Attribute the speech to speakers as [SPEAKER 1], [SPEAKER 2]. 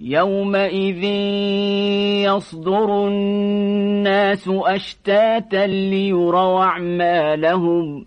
[SPEAKER 1] يومئذ يصدر الناس أشتاتا ليروا أعمالهم